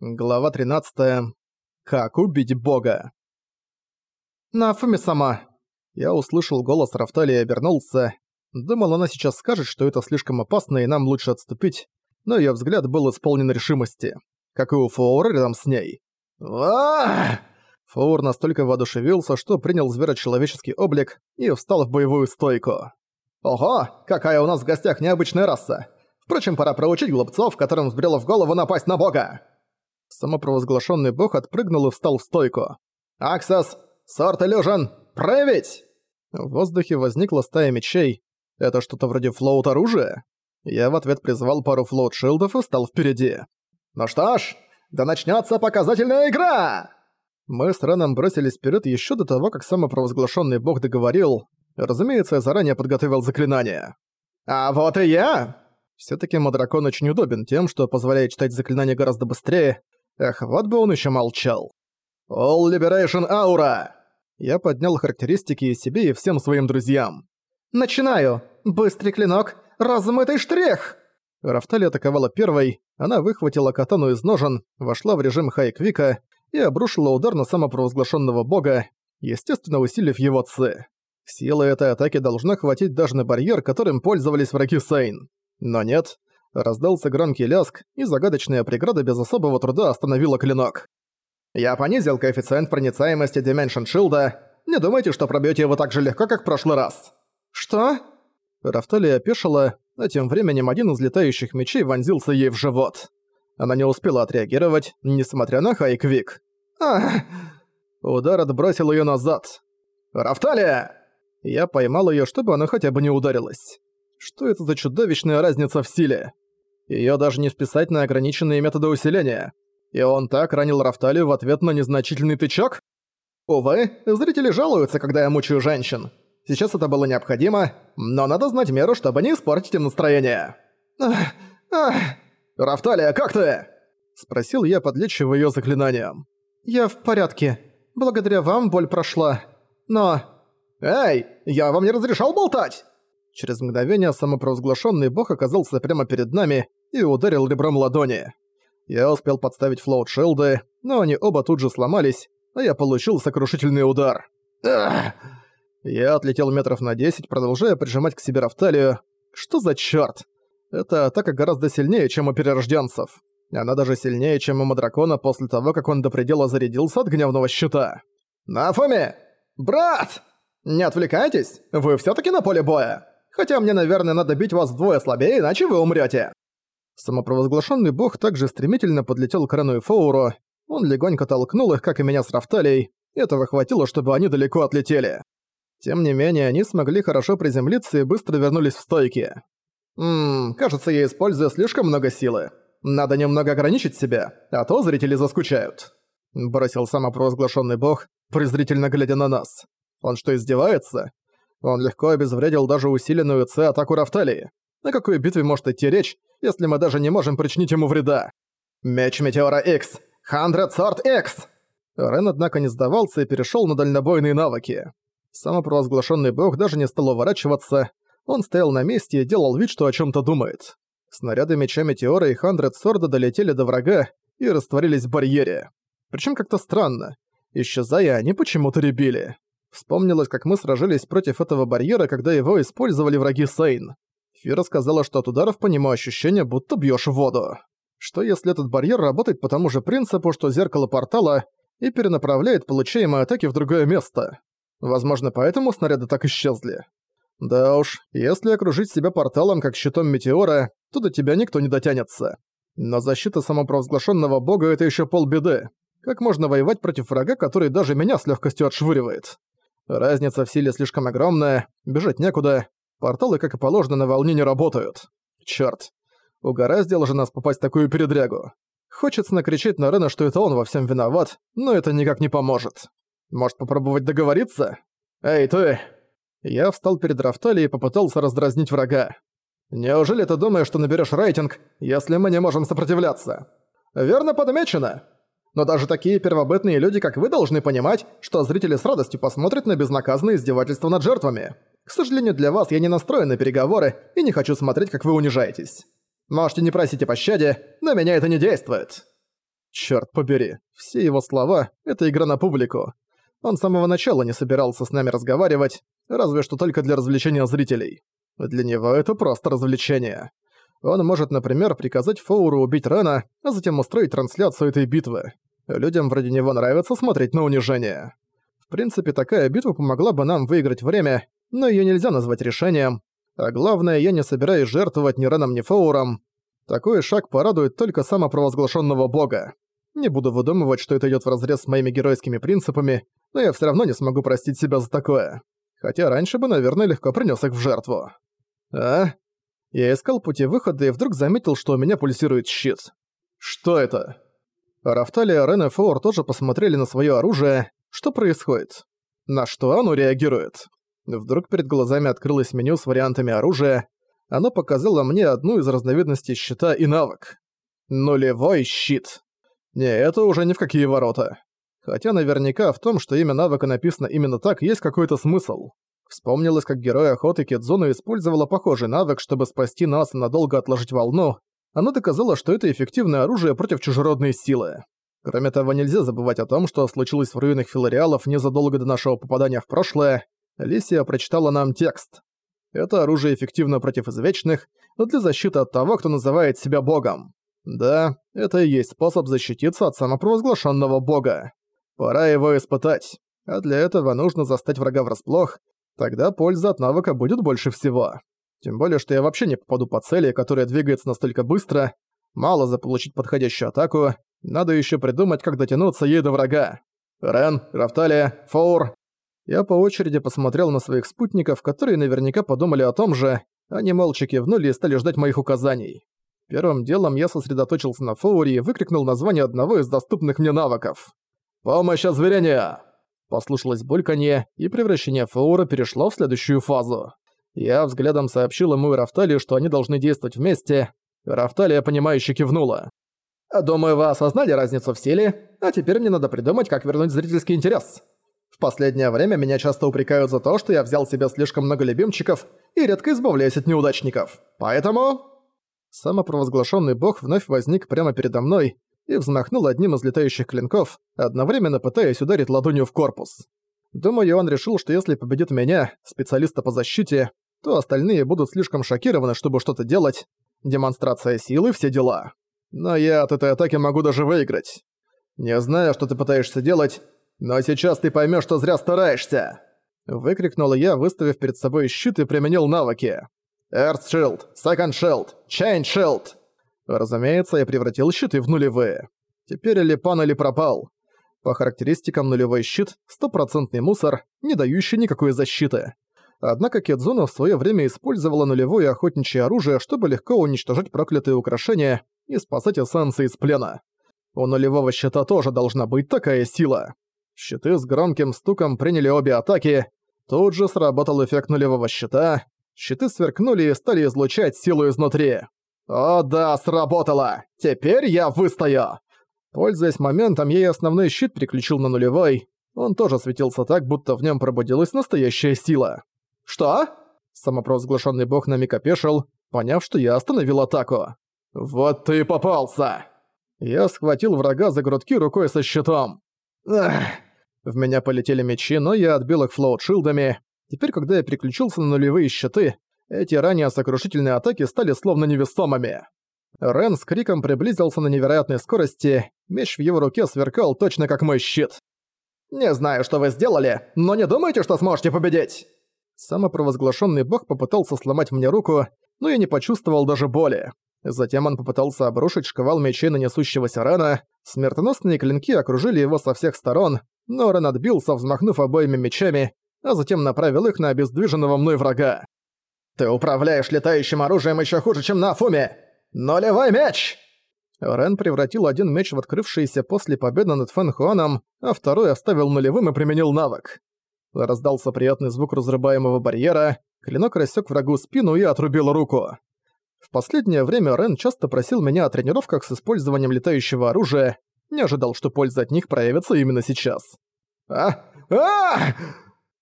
Глава 13. Как убить бога? «Нафуми сама!» Я услышал голос Рафтали и обернулся. Думал, она сейчас скажет, что это слишком опасно и нам лучше отступить, но её взгляд был исполнен решимости, как и у Фоура рядом с ней. «Ва!» Фоур настолько воодушевился, что принял зверочеловеческий облик и встал в боевую стойку. «Ого, какая у нас в гостях необычная раса! Впрочем, пора проучить глупцов, которым взбрело в голову напасть на бога!» Самопровозглашенный бог отпрыгнул и встал в стойку. «Аксос! Сорт Илюжин! Проявить!» В воздухе возникла стая мечей. Это что-то вроде флоут-оружия? Я в ответ призвал пару флоут-шилдов и стал впереди. «Ну что ж, да начнется показательная игра!» Мы с Реном бросились вперед еще до того, как самопровозглашенный бог договорил. Разумеется, я заранее подготовил заклинание. «А вот и я!» все таки Мадракон очень удобен тем, что позволяет читать заклинания гораздо быстрее, Эх, вот бы он еще молчал. «All Liberation Aura!» Я поднял характеристики и себе, и всем своим друзьям. «Начинаю! Быстрый клинок! Размытый штрих!» Рафтали атаковала первой, она выхватила катану из ножен, вошла в режим хай-квика и обрушила удар на самопровозглашенного бога, естественно усилив его ци. Силы этой атаки должна хватить даже на барьер, которым пользовались враги Сейн. Но нет, Раздался громкий ляск, и загадочная преграда без особого труда остановила клинок. «Я понизил коэффициент проницаемости Dimension Shield. Не думайте, что пробьете его так же легко, как в прошлый раз». «Что?» Рафталия опешила, а тем временем один из летающих мечей вонзился ей в живот. Она не успела отреагировать, несмотря на хайквик. «Ах!» Удар отбросил ее назад. «Рафталия!» Я поймал ее, чтобы она хотя бы не ударилась. Что это за чудовищная разница в силе? Её даже не списать на ограниченные методы усиления. И он так ранил Рафталию в ответ на незначительный тычок? Увы, зрители жалуются, когда я мучаю женщин. Сейчас это было необходимо, но надо знать меру, чтобы не испортить им настроение. Ах, ах. «Рафталия, как ты?» Спросил я, подлечивая её заклинанием. «Я в порядке. Благодаря вам боль прошла. Но...» «Эй, я вам не разрешал болтать!» Через мгновение самопровозглашенный бог оказался прямо перед нами и ударил ребром ладони. Я успел подставить флоут-шилды, но они оба тут же сломались, а я получил сокрушительный удар. Ах! Я отлетел метров на 10, продолжая прижимать к себе Рафталию. Что за чёрт? Эта атака гораздо сильнее, чем у перерожденцев. Она даже сильнее, чем у Мадракона после того, как он до предела зарядился от гневного щита. «Нафоми! Брат! Не отвлекайтесь! Вы всё-таки на поле боя!» Хотя мне, наверное, надо бить вас вдвое слабее, иначе вы умрете. Самопровозглашенный бог также стремительно подлетел к Рену и Фоуру. Он легонько толкнул их, как и меня с Рафталией. Этого хватило, чтобы они далеко отлетели. Тем не менее, они смогли хорошо приземлиться и быстро вернулись в стойки. Ммм, кажется, я использую слишком много силы. Надо немного ограничить себя, а то зрители заскучают. Бросил самопровозглашенный бог, презрительно глядя на нас. Он что, издевается? Он легко обезвредил даже усиленную С-атаку Рафталии. О какой битве может идти речь, если мы даже не можем причинить ему вреда? Меч Метеора X! Хандред Сорт X! Рен, однако, не сдавался и перешел на дальнобойные навыки. Самопровозглашенный бог даже не стал уворачиваться, он стоял на месте и делал вид, что о чем то думает. Снаряды меча Метеора и Хандред Сорда долетели до врага и растворились в барьере. Причем как-то странно. Исчезая, они почему-то ребили. Вспомнилось, как мы сражались против этого барьера, когда его использовали враги Сейн. Фира сказала, что от ударов по нему ощущение, будто бьёшь в воду. Что если этот барьер работает по тому же принципу, что зеркало портала, и перенаправляет получаемые атаки в другое место? Возможно, поэтому снаряды так исчезли. Да уж, если окружить себя порталом, как щитом Метеора, то до тебя никто не дотянется. Но защита самопровозглашенного бога — это еще полбеды. Как можно воевать против врага, который даже меня с легкостью отшвыривает? Разница в силе слишком огромная, бежать некуда. Порталы, как и положено, на волне не работают. Чёрт. Угораздило же нас попасть в такую передрягу. Хочется накричать на Рена, что это он во всем виноват, но это никак не поможет. Может попробовать договориться? Эй, ты! Я встал перед Рафтали и попытался раздразнить врага. Неужели ты думаешь, что наберешь рейтинг, если мы не можем сопротивляться? Верно подмечено. Но даже такие первобытные люди, как вы, должны понимать, что зрители с радостью посмотрят на безнаказанное издевательство над жертвами. К сожалению, для вас я не настроен на переговоры и не хочу смотреть, как вы унижаетесь. Можете не просить о пощаде, но меня это не действует». Чёрт побери, все его слова — это игра на публику. Он с самого начала не собирался с нами разговаривать, разве что только для развлечения зрителей. Для него это просто развлечение. Он может, например, приказать Фоуру убить Рена, а затем устроить трансляцию этой битвы. Людям вроде него нравится смотреть на унижение. В принципе, такая битва помогла бы нам выиграть время, но её нельзя назвать решением. А главное, я не собираюсь жертвовать ни Реном, ни Фоуром. Такой шаг порадует только самопровозглашенного бога. Не буду выдумывать, что это идёт вразрез с моими геройскими принципами, но я всё равно не смогу простить себя за такое. Хотя раньше бы, наверное, легко принёс их в жертву. А? Я искал пути выхода и вдруг заметил, что у меня пульсирует щит. Что это? Рафталия, Рен и Фоор тоже посмотрели на своё оружие. Что происходит? На что оно реагирует? Вдруг перед глазами открылось меню с вариантами оружия. Оно показало мне одну из разновидностей щита и навык. Нулевой щит. Не, это уже ни в какие ворота. Хотя наверняка в том, что имя навыка написано именно так, есть какой-то смысл. Вспомнилось, как герой охоты Кидзуна использовала похожий навык, чтобы спасти нас и надолго отложить волну. Оно доказало, что это эффективное оружие против чужеродной силы. Кроме того, нельзя забывать о том, что случилось в руинах Филариалов незадолго до нашего попадания в прошлое. Лисия прочитала нам текст. Это оружие эффективно против извечных, но для защиты от того, кто называет себя богом. Да, это и есть способ защититься от самопровозглашенного бога. Пора его испытать. А для этого нужно застать врага врасплох, Тогда польза от навыка будет больше всего. Тем более, что я вообще не попаду по цели, которая двигается настолько быстро. Мало заполучить подходящую атаку, надо еще придумать, как дотянуться ей до врага. Рен, Рафталия, Фоур. Я по очереди посмотрел на своих спутников, которые наверняка подумали о том же, они молча кивнули и стали ждать моих указаний. Первым делом я сосредоточился на Фоуре и выкрикнул название одного из доступных мне навыков. «Помощь озверения!» Послышалось бульканье, и превращение Фаура перешло в следующую фазу. Я взглядом сообщил ему и Рафталии, что они должны действовать вместе. Рафталия, понимающе кивнула. «Думаю, вы осознали разницу в силе, а теперь мне надо придумать, как вернуть зрительский интерес. В последнее время меня часто упрекают за то, что я взял себе слишком много любимчиков и редко избавляюсь от неудачников. Поэтому...» Самопровозглашенный бог вновь возник прямо передо мной, и взмахнул одним из летающих клинков, одновременно пытаясь ударить ладонью в корпус. Думаю, он решил, что если победит меня, специалиста по защите, то остальные будут слишком шокированы, чтобы что-то делать. Демонстрация силы, все дела. Но я от этой атаки могу даже выиграть. Не знаю, что ты пытаешься делать, но сейчас ты поймешь, что зря стараешься!» Выкрикнул я, выставив перед собой щит и применил навыки. Earth Shield, Second Shield, Chain Shield. Разумеется, я превратил щиты в нулевые. Теперь или пан, или пропал. По характеристикам нулевой щит – стопроцентный мусор, не дающий никакой защиты. Однако Кедзуна в свое время использовала нулевое охотничье оружие, чтобы легко уничтожать проклятые украшения и спасать эссенции из плена. У нулевого щита тоже должна быть такая сила. Щиты с громким стуком приняли обе атаки. Тут же сработал эффект нулевого щита. Щиты сверкнули и стали излучать силу изнутри. «О да, сработало! Теперь я выстою!» Пользуясь моментом, и основной щит переключил на нулевой. Он тоже светился так, будто в нем пробудилась настоящая сила. «Что?» Самопровозглашенный бог на миг опешил, поняв, что я остановил атаку. «Вот ты и попался!» Я схватил врага за грудки рукой со щитом. Ах! В меня полетели мечи, но я отбил их флоут-шилдами. Теперь, когда я переключился на нулевые щиты, эти ранее сокрушительные атаки стали словно невесомыми. Рен с криком приблизился на невероятной скорости, меч в его руке сверкал точно как мой щит. «Не знаю, что вы сделали, но не думайте, что сможете победить!» Самопровозглашенный бог попытался сломать мне руку, но я не почувствовал даже боли. Затем он попытался обрушить шквал мечей на несущегося Рена, смертоносные клинки окружили его со всех сторон, но Рен отбился, взмахнув обоими мечами, а затем направил их на обездвиженного мной врага. Ты управляешь летающим оружием еще хуже, чем на Фуме! Нулевой меч!» Рен превратил один меч в открывшийся после победы над Фэн Хуаном, а второй оставил нулевым и применил навык. Раздался приятный звук разрубаемого барьера, клинок рассек врагу спину и отрубил руку. В последнее время Рен часто просил меня о тренировках с использованием летающего оружия, не ожидал, что польза от них проявится именно сейчас. «А! А!»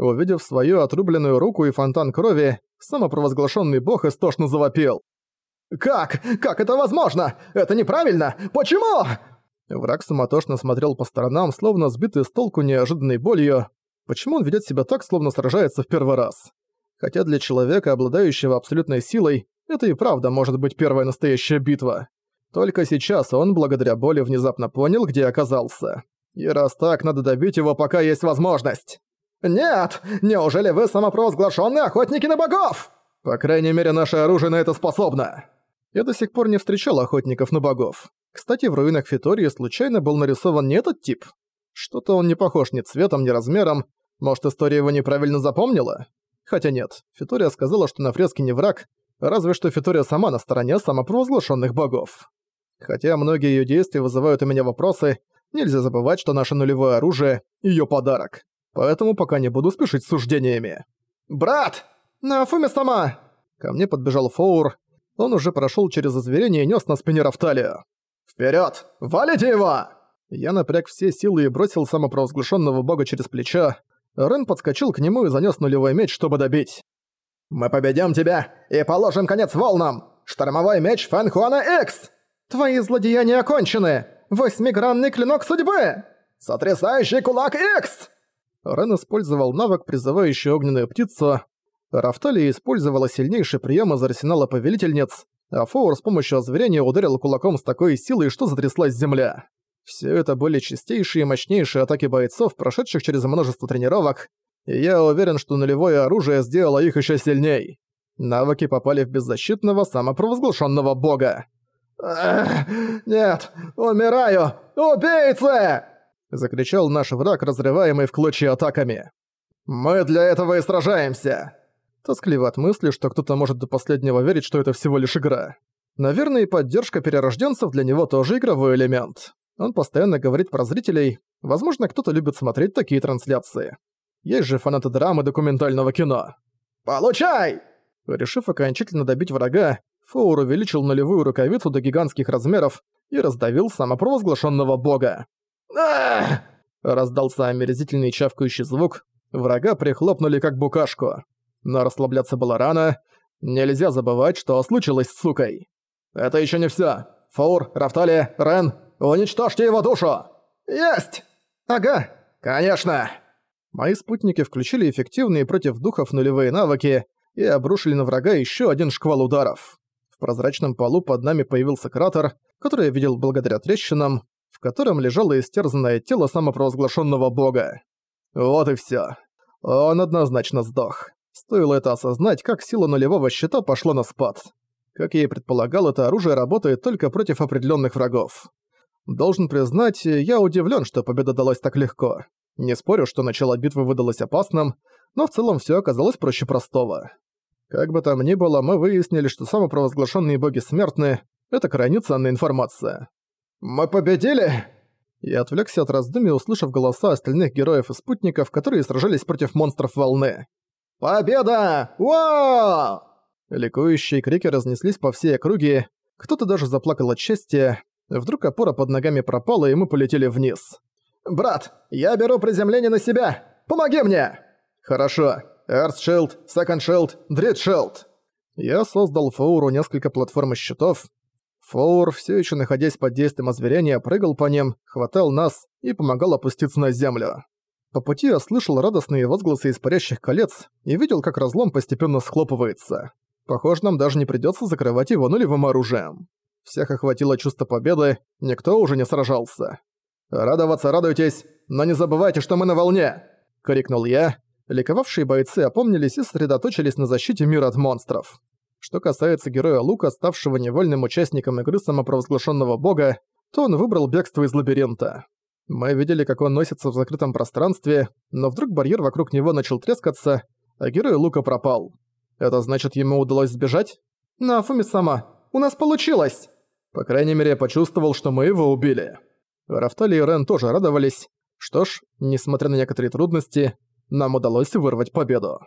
Увидев свою отрубленную руку и фонтан крови, самопровозглашенный бог истошно завопил. «Как? Как это возможно? Это неправильно! Почему?» Враг суматошно смотрел по сторонам, словно сбитый с толку неожиданной болью. Почему он ведет себя так, словно сражается в первый раз? Хотя для человека, обладающего абсолютной силой, это и правда может быть первая настоящая битва. Только сейчас он, благодаря боли, внезапно понял, где оказался. И раз так, надо добить его, пока есть возможность. «Нет! Неужели вы самопровозглашенные охотники на богов?» «По крайней мере, наше оружие на это способно!» Я до сих пор не встречал охотников на богов. Кстати, в руинах Фитории случайно был нарисован не этот тип. Что-то он не похож ни цветом, ни размером. Может, история его неправильно запомнила? Хотя нет, Фитория сказала, что на фреске не враг, разве что Фитория сама на стороне самопровозглашенных богов. Хотя многие ее действия вызывают у меня вопросы, нельзя забывать, что наше нулевое оружие — ее подарок. Поэтому пока не буду спешить с суждениями. «Брат! Нафуми сама!» Ко мне подбежал Фоур. Он уже прошел через озверение и нес на спине Рафталию. Вперед! Валите его!» Я напряг все силы и бросил самопровозглашенного бога через плечо. Рен подскочил к нему и занес нулевой меч, чтобы добить. «Мы победим тебя и положим конец волнам! Штормовой меч Фэн Икс! Твои злодеяния окончены! Восьмигранный клинок судьбы! Сотрясающий кулак Икс!» Рен использовал навык, призывающий огненную птицу. Рафталия использовала сильнейший прием из арсенала повелительниц, а Фоур с помощью озверения ударил кулаком с такой силой, что затряслась земля. Все это были чистейшие и мощнейшие атаки бойцов, прошедших через множество тренировок, и я уверен, что нулевое оружие сделало их еще сильней. Навыки попали в беззащитного самопровозглашенного бога. «Нет, умираю! Убийцы!» — закричал наш враг, разрываемый в клочья атаками. «Мы для этого и сражаемся!» Тоскливо от мысли, что кто-то может до последнего верить, что это всего лишь игра. Наверное, и поддержка перерожденцев для него тоже игровой элемент. Он постоянно говорит про зрителей. Возможно, кто-то любит смотреть такие трансляции. Есть же фанаты драмы документального кино. «Получай!» Решив окончательно добить врага, Фоур увеличил нулевую рукавицу до гигантских размеров и раздавил самопровозглашенного бога. Раздался омерзительный чавкающий звук. Врага прихлопнули как букашку. Но расслабляться было рано. Нельзя забывать, что случилось с сукой. «Это еще не все. Фаур, Рафтали, Рен, уничтожьте его душу!» «Есть!» «Ага, конечно!» Мои спутники включили эффективные против духов нулевые навыки и обрушили на врага еще один шквал ударов. В прозрачном полу под нами появился кратер, который я видел благодаря трещинам, в котором лежало истерзанное тело самопровозглашенного бога. Вот и все. Он однозначно сдох. Стоило это осознать, как сила нулевого щита пошла на спад. Как я и предполагал, это оружие работает только против определенных врагов. Должен признать, я удивлен, что победа далась так легко. Не спорю, что начало битвы выдалось опасным, но в целом все оказалось проще простого. Как бы там ни было, мы выяснили, что самопровозглашенные боги смертны — это крайне ценная информация. «Мы победили!» Я отвлекся от раздумий, услышав голоса остальных героев и спутников, которые сражались против монстров волны. «Победа! Вау!» Ликующие крики разнеслись по всей округе, кто-то даже заплакал от счастья. Вдруг опора под ногами пропала, и мы полетели вниз. «Брат, я беру приземление на себя! Помоги мне!» «Хорошо. Erst Shield, Second Shield, Dritt Shield!» Я создал Фоуру несколько платформ и щитов. Фоур, все еще находясь под действием озверения, прыгал по ним, хватал нас и помогал опуститься на землю. По пути я слышал радостные возгласы из парящих колец и видел, как разлом постепенно схлопывается. Похоже, нам даже не придётся закрывать его нулевым оружием. Всех охватило чувство победы, никто уже не сражался. «Радоваться радуйтесь, но не забывайте, что мы на волне!» — крикнул я. Ликовавшие бойцы опомнились и сосредоточились на защите мира от монстров. Что касается героя Лука, ставшего невольным участником игры самопровозглашенного бога, то он выбрал бегство из лабиринта. Мы видели, как он носится в закрытом пространстве, но вдруг барьер вокруг него начал трескаться, а герой Лука пропал. Это значит, ему удалось сбежать? Нафуми сама, у нас получилось! По крайней мере, я почувствовал, что мы его убили. Рафтали и Рен тоже радовались. Что ж, несмотря на некоторые трудности, нам удалось вырвать победу.